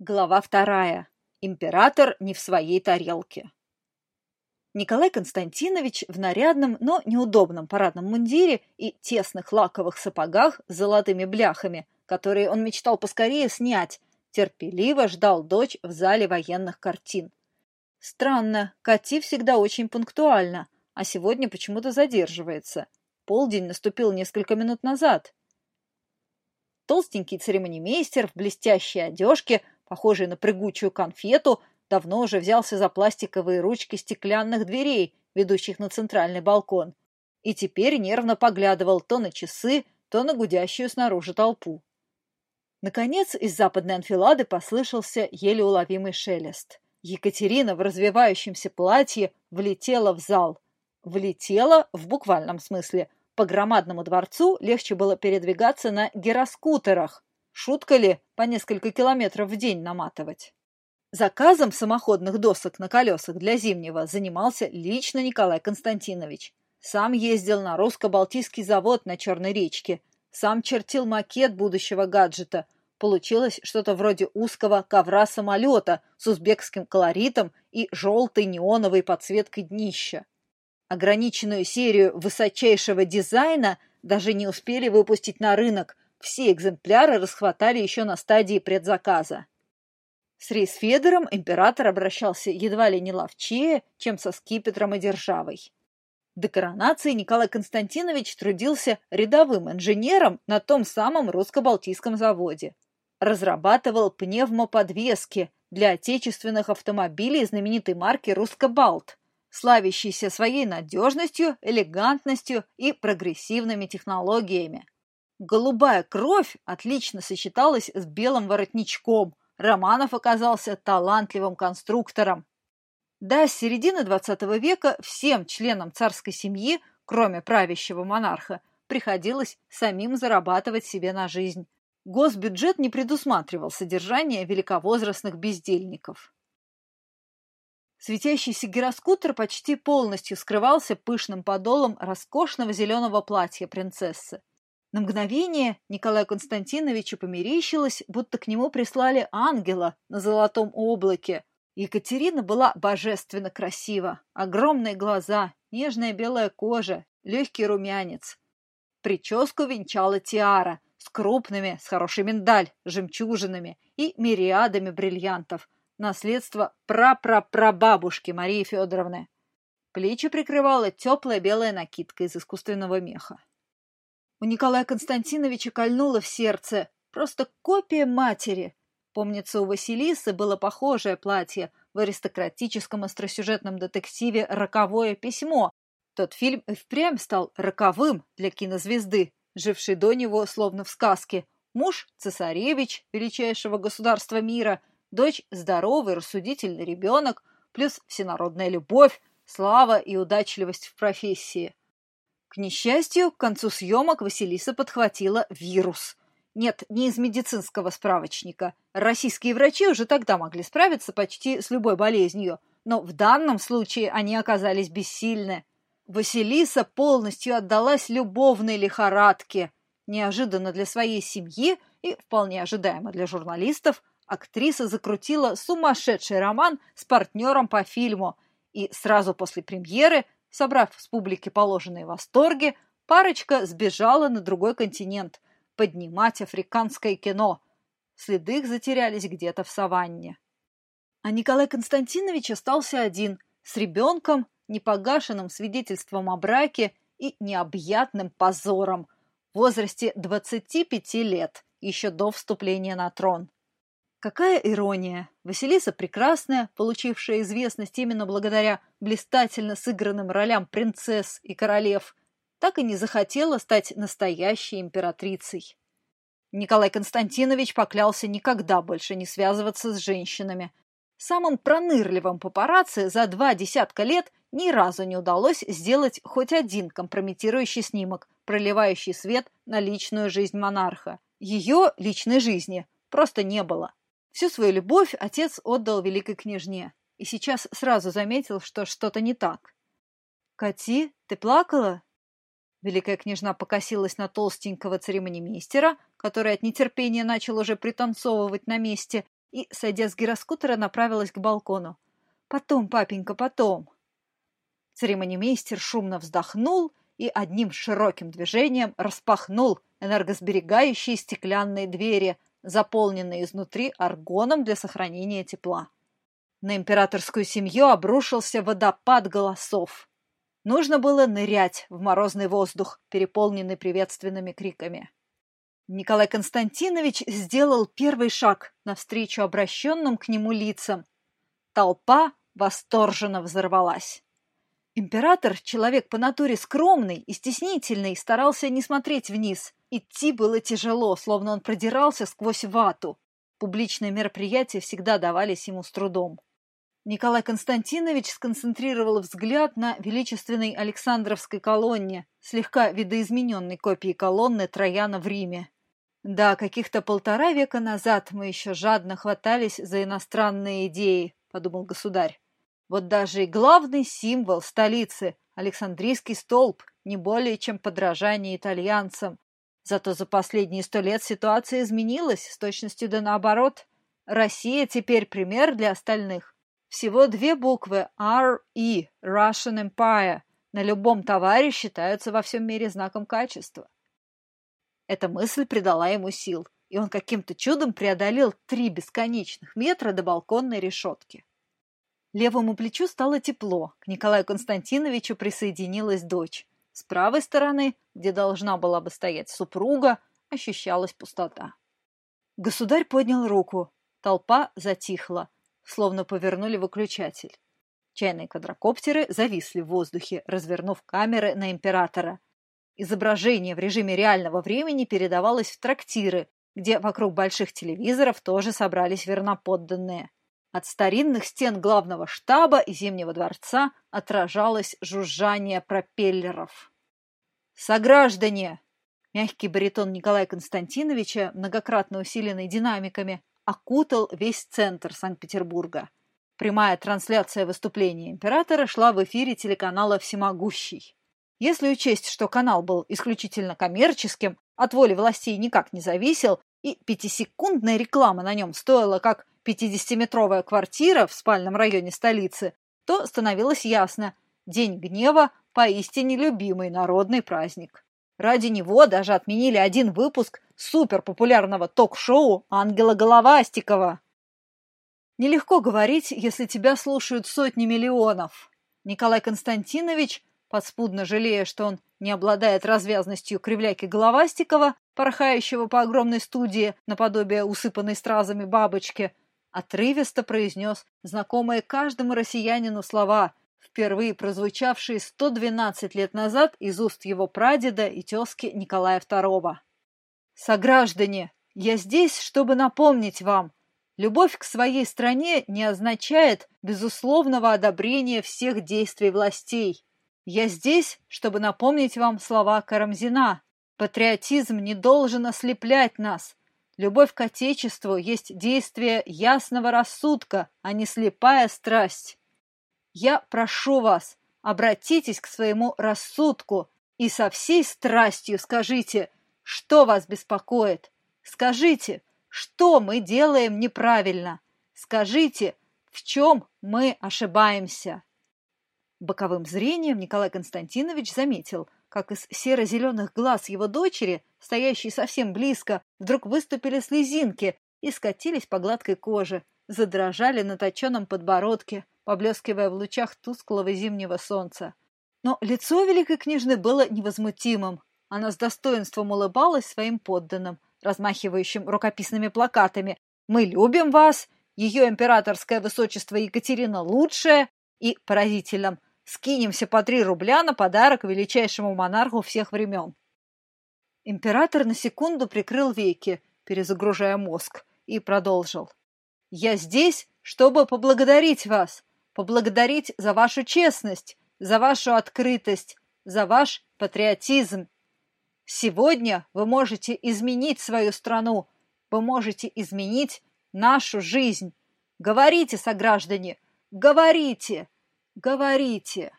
Глава вторая. Император не в своей тарелке. Николай Константинович в нарядном, но неудобном парадном мундире и тесных лаковых сапогах с золотыми бляхами, которые он мечтал поскорее снять, терпеливо ждал дочь в зале военных картин. Странно, Кати всегда очень пунктуальна, а сегодня почему-то задерживается. Полдень наступил несколько минут назад. Толстенький церемонимейстер в блестящей одежке – похожий на прыгучую конфету, давно уже взялся за пластиковые ручки стеклянных дверей, ведущих на центральный балкон, и теперь нервно поглядывал то на часы, то на гудящую снаружи толпу. Наконец из западной анфилады послышался еле уловимый шелест. Екатерина в развивающемся платье влетела в зал. Влетела в буквальном смысле. По громадному дворцу легче было передвигаться на гироскутерах, Шутка ли по несколько километров в день наматывать? Заказом самоходных досок на колесах для Зимнего занимался лично Николай Константинович. Сам ездил на русско-балтийский завод на Черной речке, сам чертил макет будущего гаджета. Получилось что-то вроде узкого ковра самолета с узбекским колоритом и желтой неоновой подсветкой днища. Ограниченную серию высочайшего дизайна даже не успели выпустить на рынок – все экземпляры расхватали еще на стадии предзаказа. С рейсфедером император обращался едва ли не ловчее, чем со скипетром и державой. До коронации Николай Константинович трудился рядовым инженером на том самом русско-балтийском заводе. Разрабатывал пневмоподвески для отечественных автомобилей знаменитой марки «Русско-Балт», славящейся своей надежностью, элегантностью и прогрессивными технологиями. Голубая кровь отлично сочеталась с белым воротничком. Романов оказался талантливым конструктором. До середины XX века всем членам царской семьи, кроме правящего монарха, приходилось самим зарабатывать себе на жизнь. Госбюджет не предусматривал содержание великовозрастных бездельников. Светящийся гироскутер почти полностью скрывался пышным подолом роскошного зеленого платья принцессы. На мгновение Николаю Константиновичу померещилось, будто к нему прислали ангела на золотом облаке. Екатерина была божественно красива. Огромные глаза, нежная белая кожа, легкий румянец. Прическу венчала тиара с крупными, с хорошей миндаль, жемчужинами и мириадами бриллиантов. Наследство прапрапрабабушки Марии Федоровны. Плечи прикрывала теплая белая накидка из искусственного меха. У Николая Константиновича кольнуло в сердце. Просто копия матери. Помнится, у Василисы было похожее платье в аристократическом остросюжетном детективе «Роковое письмо». Тот фильм и впрямь стал роковым для кинозвезды, жившей до него словно в сказке. Муж – цесаревич величайшего государства мира, дочь – здоровый, рассудительный ребенок, плюс всенародная любовь, слава и удачливость в профессии. К несчастью, к концу съемок Василиса подхватила вирус. Нет, не из медицинского справочника. Российские врачи уже тогда могли справиться почти с любой болезнью, но в данном случае они оказались бессильны. Василиса полностью отдалась любовной лихорадке. Неожиданно для своей семьи и вполне ожидаемо для журналистов актриса закрутила сумасшедший роман с партнером по фильму и сразу после премьеры Собрав с публики положенные восторги, парочка сбежала на другой континент поднимать африканское кино. Следы их затерялись где-то в саванне. А Николай Константинович остался один, с ребенком, непогашенным свидетельством о браке и необъятным позором в возрасте 25 лет, еще до вступления на трон. Какая ирония! Василиса Прекрасная, получившая известность именно благодаря блистательно сыгранным ролям принцесс и королев, так и не захотела стать настоящей императрицей. Николай Константинович поклялся никогда больше не связываться с женщинами. Самым пронырливым папарацци за два десятка лет ни разу не удалось сделать хоть один компрометирующий снимок, проливающий свет на личную жизнь монарха. Ее личной жизни просто не было. Всю свою любовь отец отдал великой княжне, и сейчас сразу заметил, что что-то не так. «Кати, ты плакала?» Великая княжна покосилась на толстенького церемонимейстера, который от нетерпения начал уже пританцовывать на месте, и, сойдя с гироскутера, направилась к балкону. «Потом, папенька, потом!» Церемонимейстер шумно вздохнул и одним широким движением распахнул энергосберегающие стеклянные двери, заполненные изнутри аргоном для сохранения тепла. На императорскую семью обрушился водопад голосов. Нужно было нырять в морозный воздух, переполненный приветственными криками. Николай Константинович сделал первый шаг навстречу обращенным к нему лицам. Толпа восторженно взорвалась. Император, человек по натуре скромный и стеснительный, старался не смотреть вниз. Идти было тяжело, словно он продирался сквозь вату. Публичные мероприятия всегда давались ему с трудом. Николай Константинович сконцентрировал взгляд на величественной Александровской колонне, слегка видоизмененной копии колонны Трояна в Риме. Да, каких-то полтора века назад мы еще жадно хватались за иностранные идеи, подумал государь. Вот даже и главный символ столицы, Александрийский столб, не более чем подражание итальянцам. Зато за последние сто лет ситуация изменилась с точностью да наоборот. Россия теперь пример для остальных. Всего две буквы R-E, Russian Empire, на любом товаре считаются во всем мире знаком качества. Эта мысль придала ему сил, и он каким-то чудом преодолел три бесконечных метра до балконной решетки. Левому плечу стало тепло, к Николаю Константиновичу присоединилась дочь. С правой стороны, где должна была бы стоять супруга, ощущалась пустота. Государь поднял руку. Толпа затихла, словно повернули выключатель. Чайные квадрокоптеры зависли в воздухе, развернув камеры на императора. Изображение в режиме реального времени передавалось в трактиры, где вокруг больших телевизоров тоже собрались верноподданные. От старинных стен главного штаба и Зимнего дворца отражалось жужжание пропеллеров. «Сограждане!» Мягкий баритон Николая Константиновича, многократно усиленный динамиками, окутал весь центр Санкт-Петербурга. Прямая трансляция выступления императора шла в эфире телеканала «Всемогущий». Если учесть, что канал был исключительно коммерческим, от воли властей никак не зависел, и пятисекундная реклама на нем стоила как 50-метровая квартира в спальном районе столицы, то становилось ясно – День гнева – поистине любимый народный праздник. Ради него даже отменили один выпуск суперпопулярного ток-шоу Ангела Головастикова. Нелегко говорить, если тебя слушают сотни миллионов. Николай Константинович подспудно жалея, что он не обладает развязностью кривляки Головастикова, порхающего по огромной студии наподобие усыпанной стразами бабочки, отрывисто произнес знакомые каждому россиянину слова, впервые прозвучавшие 112 лет назад из уст его прадеда и тезки Николая II. «Сограждане, я здесь, чтобы напомнить вам, любовь к своей стране не означает безусловного одобрения всех действий властей. Я здесь, чтобы напомнить вам слова Карамзина. Патриотизм не должен ослеплять нас. Любовь к Отечеству есть действие ясного рассудка, а не слепая страсть. Я прошу вас, обратитесь к своему рассудку и со всей страстью скажите, что вас беспокоит. Скажите, что мы делаем неправильно. Скажите, в чем мы ошибаемся. Боковым зрением Николай Константинович заметил, как из серо-зеленых глаз его дочери, стоящей совсем близко, вдруг выступили слезинки и скатились по гладкой коже, задрожали на точенном подбородке, поблескивая в лучах тусклого зимнего солнца. Но лицо великой княжны было невозмутимым. Она с достоинством улыбалась своим подданным, размахивающим рукописными плакатами «Мы любим вас!» «Ее императорское высочество Екатерина лучшая!» и поразительным Скинемся по три рубля на подарок величайшему монарху всех времен. Император на секунду прикрыл веки, перезагружая мозг, и продолжил. «Я здесь, чтобы поблагодарить вас, поблагодарить за вашу честность, за вашу открытость, за ваш патриотизм. Сегодня вы можете изменить свою страну, вы можете изменить нашу жизнь. Говорите, сограждане, говорите!» Говорите!»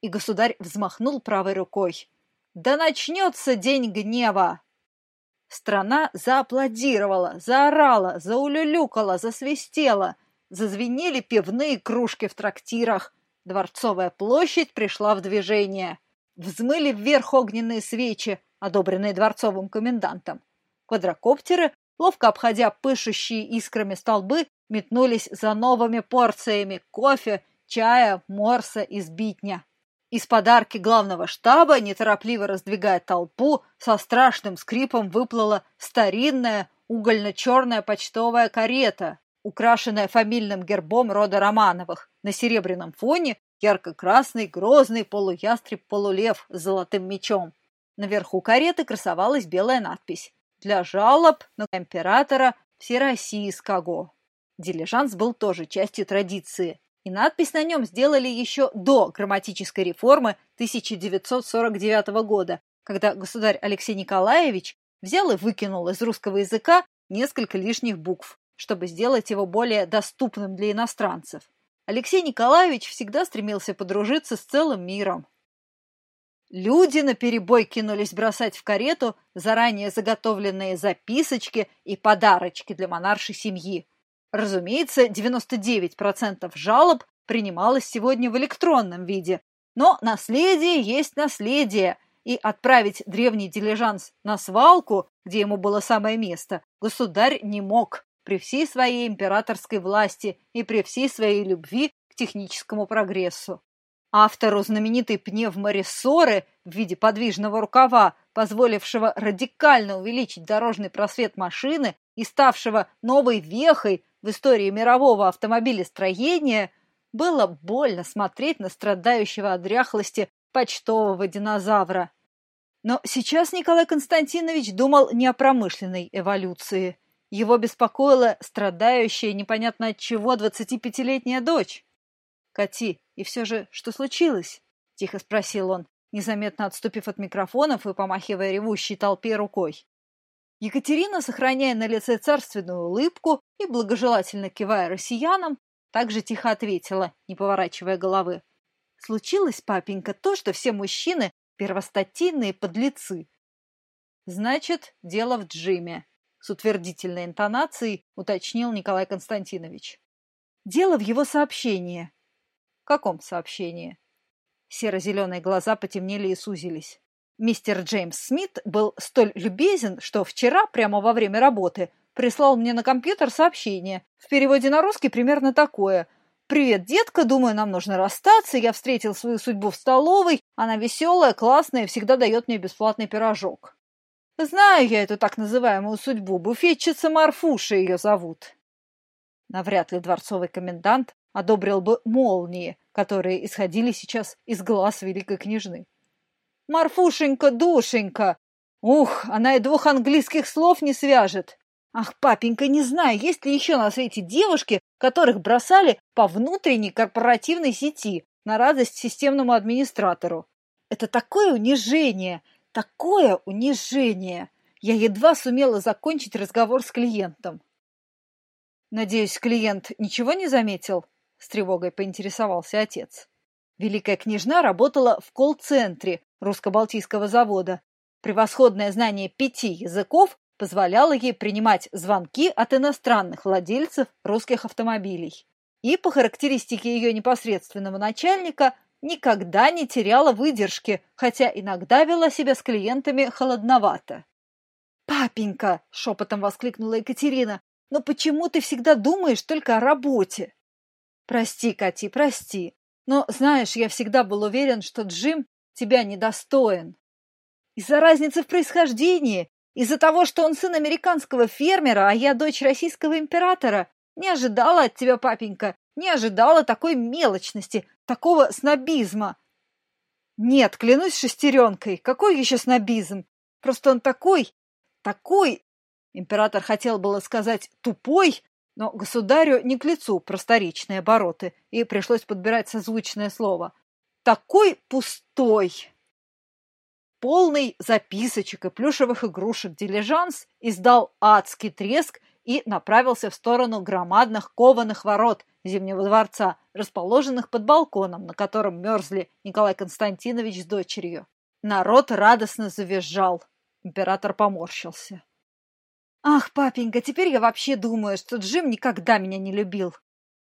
И государь взмахнул правой рукой. «Да начнется день гнева!» Страна зааплодировала, заорала, заулюлюкала, засвистела. Зазвенели пивные кружки в трактирах. Дворцовая площадь пришла в движение. Взмыли вверх огненные свечи, одобренные дворцовым комендантом. Квадрокоптеры, ловко обходя пышущие искрами столбы, метнулись за новыми порциями кофе, чая, морса и сбитня. Из подарки главного штаба, неторопливо раздвигая толпу, со страшным скрипом выплыла старинная угольно-черная почтовая карета, украшенная фамильным гербом рода Романовых. На серебряном фоне ярко-красный, грозный полуястреб-полулев с золотым мечом. Наверху кареты красовалась белая надпись «Для жалоб на императора Всероссийского». Дилижанс был тоже частью традиции, и надпись на нем сделали еще до грамматической реформы 1949 года, когда государь Алексей Николаевич взял и выкинул из русского языка несколько лишних букв, чтобы сделать его более доступным для иностранцев. Алексей Николаевич всегда стремился подружиться с целым миром. Люди наперебой кинулись бросать в карету заранее заготовленные записочки и подарочки для монаршей семьи. Разумеется, 99% жалоб принималось сегодня в электронном виде, но наследие есть наследие, и отправить древний дилижанс на свалку, где ему было самое место, государь не мог. При всей своей императорской власти и при всей своей любви к техническому прогрессу. Автору знаменитой пневморессоры в виде подвижного рукава, позволившего радикально увеличить дорожный просвет машины и ставшего новой вехой в истории мирового автомобилестроения, было больно смотреть на страдающего от дряхлости почтового динозавра. Но сейчас Николай Константинович думал не о промышленной эволюции. Его беспокоила страдающая непонятно от чего 25-летняя дочь. «Кати, и все же, что случилось?» – тихо спросил он, незаметно отступив от микрофонов и помахивая ревущей толпе рукой. Екатерина, сохраняя на лице царственную улыбку и благожелательно кивая россиянам, также тихо ответила, не поворачивая головы. «Случилось, папенька, то, что все мужчины – первостатейные подлецы». «Значит, дело в Джиме», – с утвердительной интонацией уточнил Николай Константинович. «Дело в его сообщении». «Каком сообщении?» Серо-зеленые глаза потемнели и сузились. Мистер Джеймс Смит был столь любезен, что вчера, прямо во время работы, прислал мне на компьютер сообщение. В переводе на русский примерно такое. «Привет, детка, думаю, нам нужно расстаться. Я встретил свою судьбу в столовой. Она веселая, классная, всегда дает мне бесплатный пирожок». Знаю я эту так называемую судьбу. Буфетчица Марфуша ее зовут. Навряд ли дворцовый комендант одобрил бы молнии, которые исходили сейчас из глаз великой княжны. Марфушенька, душенька! Ух, она и двух английских слов не свяжет. Ах, папенька, не знаю, есть ли еще на свете девушки, которых бросали по внутренней корпоративной сети на радость системному администратору. Это такое унижение, такое унижение. Я едва сумела закончить разговор с клиентом. Надеюсь, клиент ничего не заметил? С тревогой поинтересовался отец. Великая княжна работала в колл-центре русско-балтийского завода. Превосходное знание пяти языков позволяло ей принимать звонки от иностранных владельцев русских автомобилей. И по характеристике ее непосредственного начальника никогда не теряла выдержки, хотя иногда вела себя с клиентами холодновато. «Папенька!» — шепотом воскликнула Екатерина. «Но почему ты всегда думаешь только о работе?» «Прости, Кати, прости. Но, знаешь, я всегда был уверен, что Джим тебя недостоин. Из-за разницы в происхождении, из-за того, что он сын американского фермера, а я дочь российского императора, не ожидала от тебя, папенька, не ожидала такой мелочности, такого снобизма. Нет, клянусь шестеренкой, какой еще снобизм? Просто он такой, такой... Император хотел было сказать «тупой», но государю не к лицу просторечные обороты, и пришлось подбирать созвучное слово. Такой пустой! Полный записочек и плюшевых игрушек дилижанс издал адский треск и направился в сторону громадных кованых ворот Зимнего дворца, расположенных под балконом, на котором мерзли Николай Константинович с дочерью. Народ радостно завизжал. Император поморщился. «Ах, папенька, теперь я вообще думаю, что Джим никогда меня не любил!»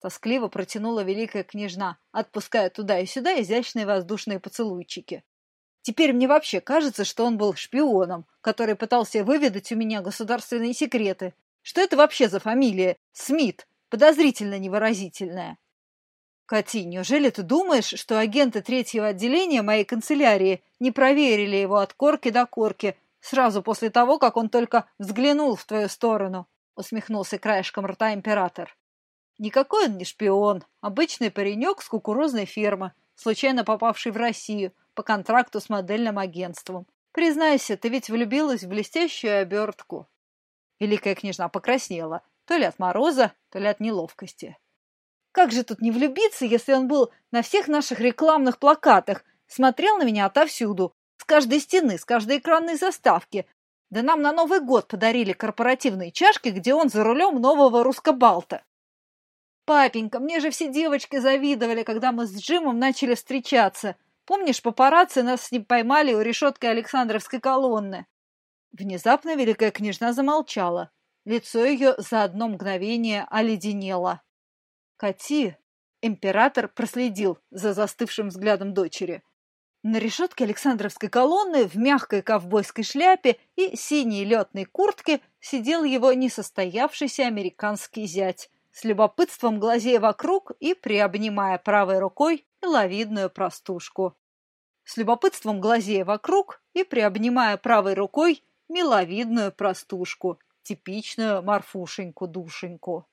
Тоскливо протянула великая княжна, отпуская туда и сюда изящные воздушные поцелуйчики. «Теперь мне вообще кажется, что он был шпионом, который пытался выведать у меня государственные секреты. Что это вообще за фамилия? Смит. Подозрительно невыразительная». «Кати, неужели ты думаешь, что агенты третьего отделения моей канцелярии не проверили его от корки до корки, сразу после того, как он только взглянул в твою сторону, — усмехнулся краешком рта император. Никакой он не шпион, обычный паренек с кукурузной фермы, случайно попавший в Россию по контракту с модельным агентством. Признайся, ты ведь влюбилась в блестящую обертку. Великая княжна покраснела, то ли от мороза, то ли от неловкости. Как же тут не влюбиться, если он был на всех наших рекламных плакатах, смотрел на меня отовсюду, каждой стены, с каждой экранной заставки. Да нам на Новый год подарили корпоративные чашки, где он за рулем нового русскобалта. Папенька, мне же все девочки завидовали, когда мы с Джимом начали встречаться. Помнишь, папарацци нас с ним поймали у решетки Александровской колонны? Внезапно великая княжна замолчала. Лицо ее за одно мгновение оледенело. Кати, император проследил за застывшим взглядом дочери. На решетке Александровской колонны в мягкой ковбойской шляпе и синей летной куртке сидел его несостоявшийся американский зять, с любопытством глазея вокруг и приобнимая правой рукой миловидную простушку. С любопытством глазея вокруг и приобнимая правой рукой миловидную простушку, типичную Марфушеньку-душеньку.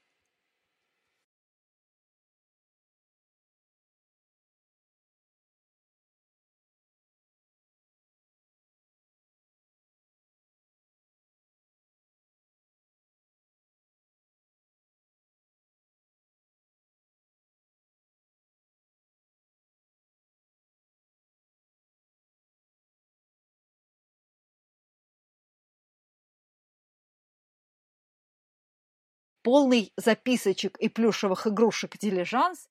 Полный записочек и плюшевых игрушек дилижанс